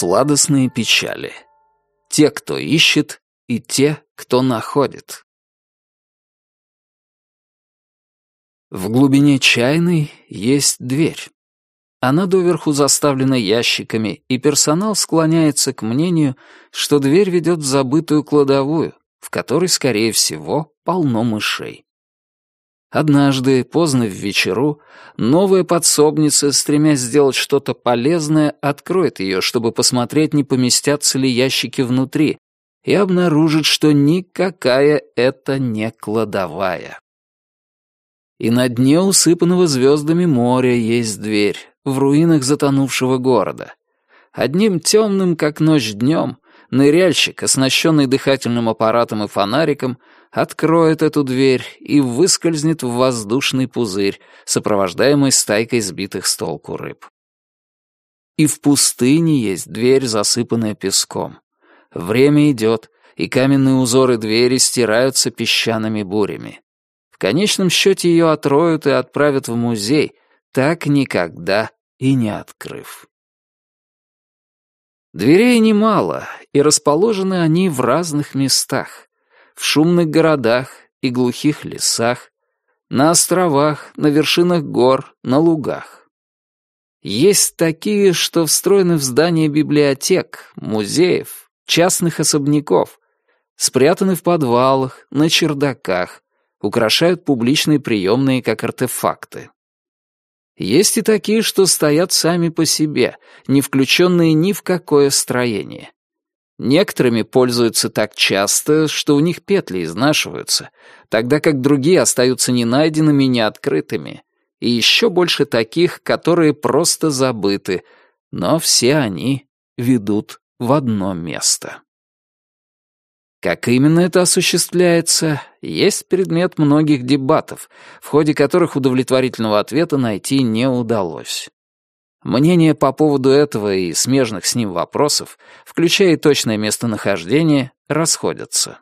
Сладостные печали. Те, кто ищет, и те, кто находит. В глубине чайной есть дверь. Она доверху заставлена ящиками, и персонал склоняется к мнению, что дверь ведет в забытую кладовую, в которой, скорее всего, полно мышей. Однажды, поздно в вечеру, новая подсобница, стремясь сделать что-то полезное, откроет ее, чтобы посмотреть, не поместятся ли ящики внутри, и обнаружит, что никакая это не кладовая. И на дне усыпанного звездами моря есть дверь, в руинах затонувшего города. Одним темным, как ночь днем, ныряльщик, оснащенный дыхательным аппаратом и фонариком, откроет эту дверь и выскользнет в воздушный пузырь, сопровождаемый стайкой сбитых с толку рыб. И в пустыне есть дверь, засыпанная песком. Время идет, и каменные узоры двери стираются песчаными бурями. В конечном счете ее отроют и отправят в музей, так никогда и не открыв. Дверей немало, и расположены они в разных местах в шумных городах и глухих лесах, на островах, на вершинах гор, на лугах. Есть такие, что встроены в здания библиотек, музеев, частных особняков, спрятаны в подвалах, на чердаках, украшают публичные приемные как артефакты. Есть и такие, что стоят сами по себе, не включенные ни в какое строение. Некоторыми пользуются так часто, что у них петли изнашиваются, тогда как другие остаются ненайденными и неоткрытыми, и еще больше таких, которые просто забыты, но все они ведут в одно место. Как именно это осуществляется, есть предмет многих дебатов, в ходе которых удовлетворительного ответа найти не удалось. Мнения по поводу этого и смежных с ним вопросов, включая и точное местонахождение, расходятся.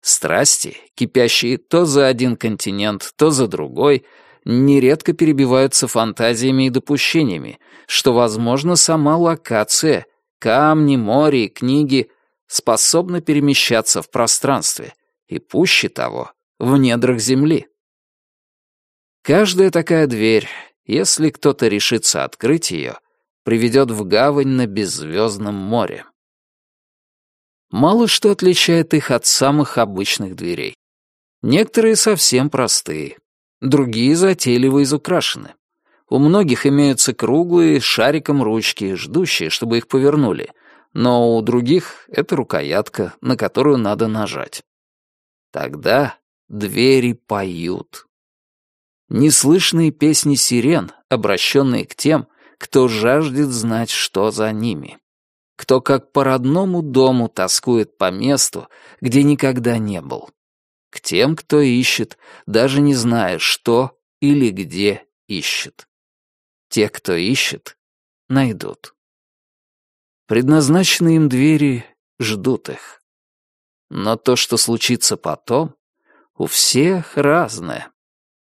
Страсти, кипящие то за один континент, то за другой, нередко перебиваются фантазиями и допущениями, что, возможно, сама локация, камни, море и книги способны перемещаться в пространстве, и пуще того, в недрах Земли. Каждая такая дверь, если кто-то решится открыть ее, приведет в гавань на беззвездном море. Мало что отличает их от самых обычных дверей. Некоторые совсем простые, другие затейливо изукрашены. У многих имеются круглые, шариком ручки, ждущие, чтобы их повернули, но у других это рукоятка, на которую надо нажать. Тогда двери поют неслышные песни сирен, обращенные к тем, кто жаждет знать, что за ними. Кто как по родному дому тоскует по месту, где никогда не был. К тем, кто ищет, даже не зная, что или где ищет. Те, кто ищет, найдут. Предназначенные им двери ждут их. Но то, что случится потом, у всех разное.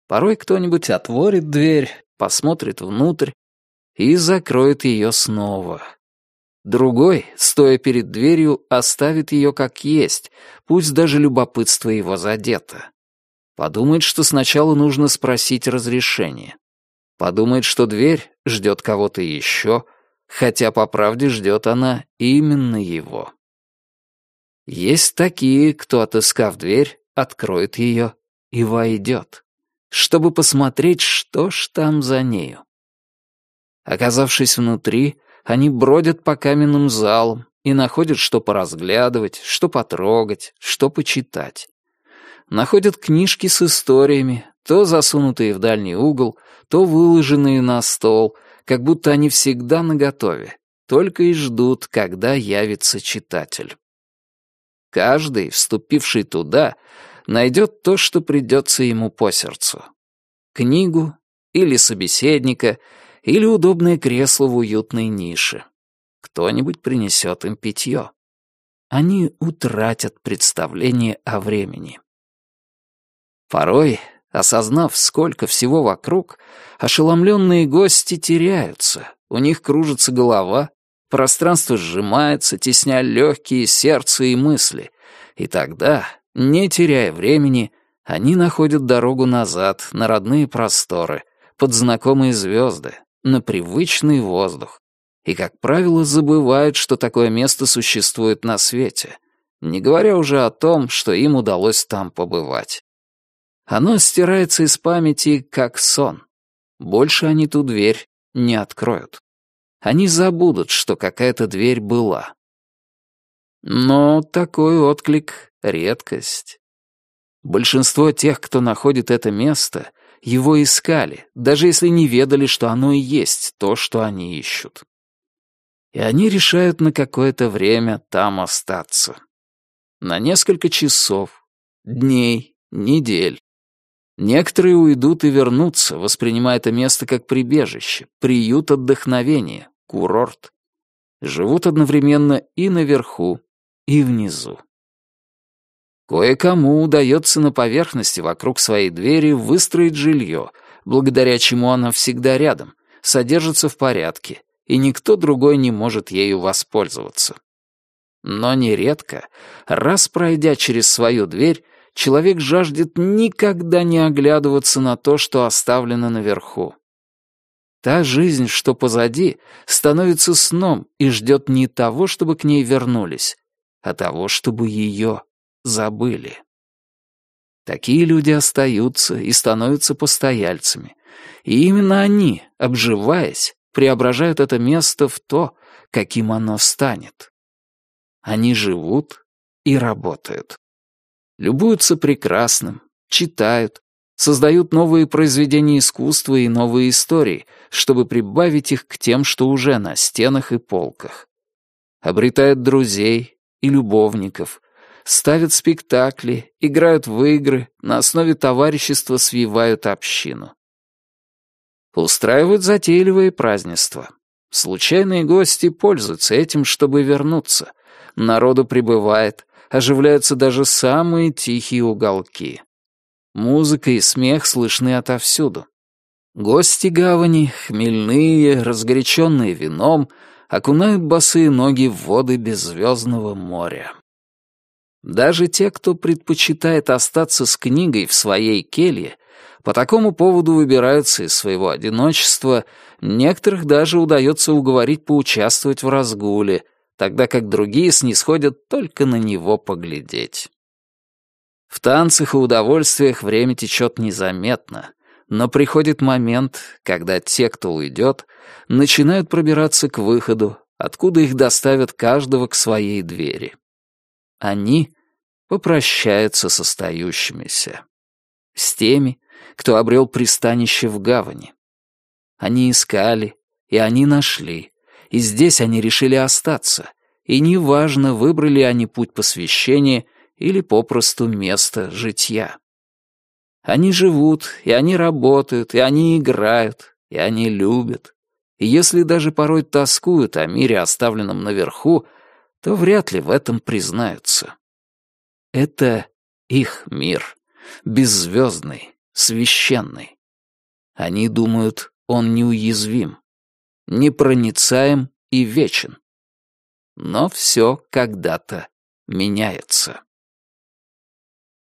Порой кто-нибудь отворит дверь, посмотрит внутрь и закроет ее снова. Другой, стоя перед дверью, оставит ее как есть, пусть даже любопытство его задето. Подумает, что сначала нужно спросить разрешение. Подумает, что дверь ждет кого-то еще, хотя по правде ждет она именно его. Есть такие, кто, отыскав дверь, откроет ее и войдет чтобы посмотреть, что ж там за нею. Оказавшись внутри, они бродят по каменным залам и находят, что поразглядывать, что потрогать, что почитать. Находят книжки с историями, то засунутые в дальний угол, то выложенные на стол, как будто они всегда наготове, только и ждут, когда явится читатель. Каждый, вступивший туда, найдет то, что придется ему по сердцу. Книгу или собеседника, или удобное кресло в уютной нише. Кто-нибудь принесет им питье. Они утратят представление о времени. Порой, осознав, сколько всего вокруг, ошеломленные гости теряются, у них кружится голова, Пространство сжимается, тесня легкие, сердце и мысли. И тогда, не теряя времени, они находят дорогу назад, на родные просторы, под знакомые звезды, на привычный воздух. И, как правило, забывают, что такое место существует на свете, не говоря уже о том, что им удалось там побывать. Оно стирается из памяти, как сон. Больше они ту дверь не откроют. Они забудут, что какая-то дверь была. Но такой отклик — редкость. Большинство тех, кто находит это место, его искали, даже если не ведали, что оно и есть то, что они ищут. И они решают на какое-то время там остаться. На несколько часов, дней, недель. Некоторые уйдут и вернутся, воспринимая это место как прибежище, приют отдохновения, курорт. Живут одновременно и наверху, и внизу. Кое-кому удается на поверхности вокруг своей двери выстроить жилье, благодаря чему она всегда рядом, содержится в порядке, и никто другой не может ею воспользоваться. Но нередко, раз пройдя через свою дверь, человек жаждет никогда не оглядываться на то, что оставлено наверху. Та жизнь, что позади, становится сном и ждет не того, чтобы к ней вернулись, а того, чтобы ее забыли. Такие люди остаются и становятся постояльцами. И именно они, обживаясь, преображают это место в то, каким оно станет. Они живут и работают. Любуются прекрасным, читают, создают новые произведения искусства и новые истории, чтобы прибавить их к тем, что уже на стенах и полках. Обретают друзей и любовников, ставят спектакли, играют в игры, на основе товарищества свивают общину. Устраивают затейливые празднества. Случайные гости пользуются этим, чтобы вернуться. Народу прибывает, оживляются даже самые тихие уголки. Музыка и смех слышны отовсюду. Гости гавани, хмельные, разгоряченные вином, окунают босые ноги в воды беззвездного моря. Даже те, кто предпочитает остаться с книгой в своей келье, по такому поводу выбираются из своего одиночества, некоторых даже удается уговорить поучаствовать в разгуле, тогда как другие снисходят только на него поглядеть. В танцах и удовольствиях время течет незаметно, но приходит момент, когда те, кто уйдет, начинают пробираться к выходу, откуда их доставят каждого к своей двери. Они попрощаются с остающимися. С теми, кто обрел пристанище в гавани. Они искали, и они нашли, и здесь они решили остаться, и неважно, выбрали они путь посвящения или попросту место житья. Они живут, и они работают, и они играют, и они любят. И если даже порой тоскуют о мире, оставленном наверху, то вряд ли в этом признаются. Это их мир, беззвездный, священный. Они думают, он неуязвим, непроницаем и вечен. Но все когда-то меняется.